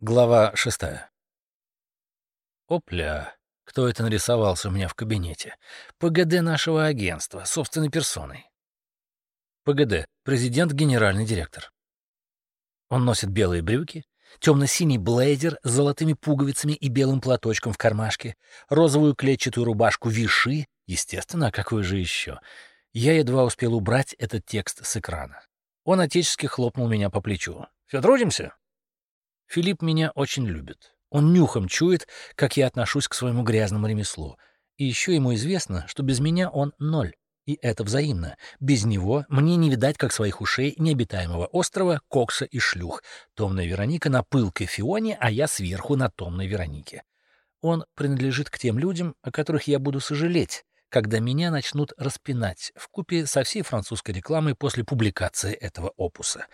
Глава шестая. Опля, кто это нарисовался у меня в кабинете? ПГД нашего агентства, собственной персоной. ПГД, президент, генеральный директор. Он носит белые брюки, темно-синий блейзер с золотыми пуговицами и белым платочком в кармашке, розовую клетчатую рубашку виши, естественно, а какой же еще? Я едва успел убрать этот текст с экрана. Он отечески хлопнул меня по плечу. «Все трудимся?» Филипп меня очень любит. Он нюхом чует, как я отношусь к своему грязному ремеслу. И еще ему известно, что без меня он ноль. И это взаимно. Без него мне не видать, как своих ушей, необитаемого острова, кокса и шлюх. Томная Вероника на пылкой Фионе, а я сверху на томной Веронике. Он принадлежит к тем людям, о которых я буду сожалеть, когда меня начнут распинать в купе со всей французской рекламой после публикации этого опуса.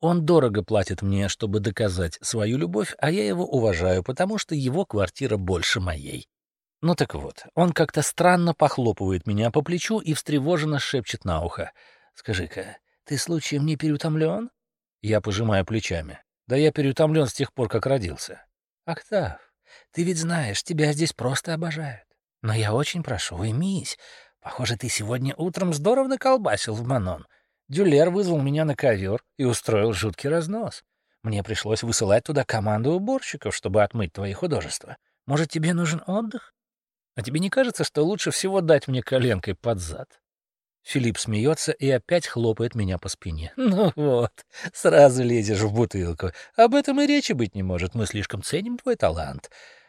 Он дорого платит мне, чтобы доказать свою любовь, а я его уважаю, потому что его квартира больше моей. Ну так вот, он как-то странно похлопывает меня по плечу и встревоженно шепчет на ухо. «Скажи-ка, ты случаем не переутомлен?» Я пожимаю плечами. «Да я переутомлен с тех пор, как родился». «Октав, ты ведь знаешь, тебя здесь просто обожают. Но я очень прошу, уймись. Похоже, ты сегодня утром здорово наколбасил в Манон. Дюлер вызвал меня на ковер и устроил жуткий разнос. Мне пришлось высылать туда команду уборщиков, чтобы отмыть твои художества. Может, тебе нужен отдых? А тебе не кажется, что лучше всего дать мне коленкой под зад?» Филипп смеется и опять хлопает меня по спине. «Ну вот, сразу лезешь в бутылку. Об этом и речи быть не может. Мы слишком ценим твой талант.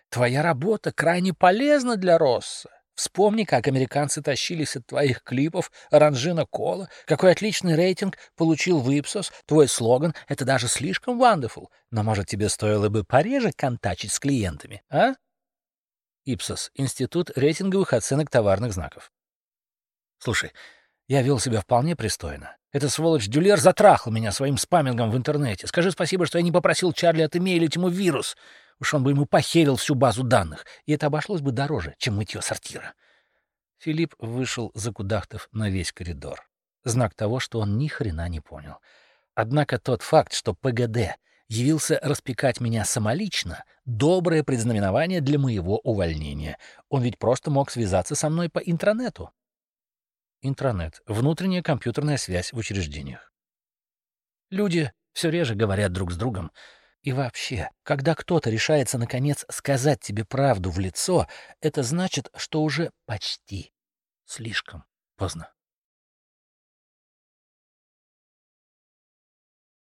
Твоя работа крайне полезна для Росса. Вспомни, как американцы тащились от твоих клипов «Оранжина Кола», какой отличный рейтинг получил в твой слоган — это даже слишком wonderful. Но, может, тебе стоило бы пореже контачить с клиентами, а? Ipsos — Институт рейтинговых оценок товарных знаков. Слушай, я вел себя вполне пристойно. Эта сволочь Дюлер затрахал меня своим спамингом в интернете. Скажи спасибо, что я не попросил Чарли отымейлить ему вирус. Уж он бы ему похерил всю базу данных, и это обошлось бы дороже, чем мытье сортира. Филипп вышел, закудахтав на весь коридор. Знак того, что он ни хрена не понял. Однако тот факт, что ПГД явился распекать меня самолично, доброе предзнаменование для моего увольнения. Он ведь просто мог связаться со мной по интранету. Интранет — внутренняя компьютерная связь в учреждениях. Люди все реже говорят друг с другом, и вообще, когда кто-то решается, наконец, сказать тебе правду в лицо, это значит, что уже почти слишком поздно.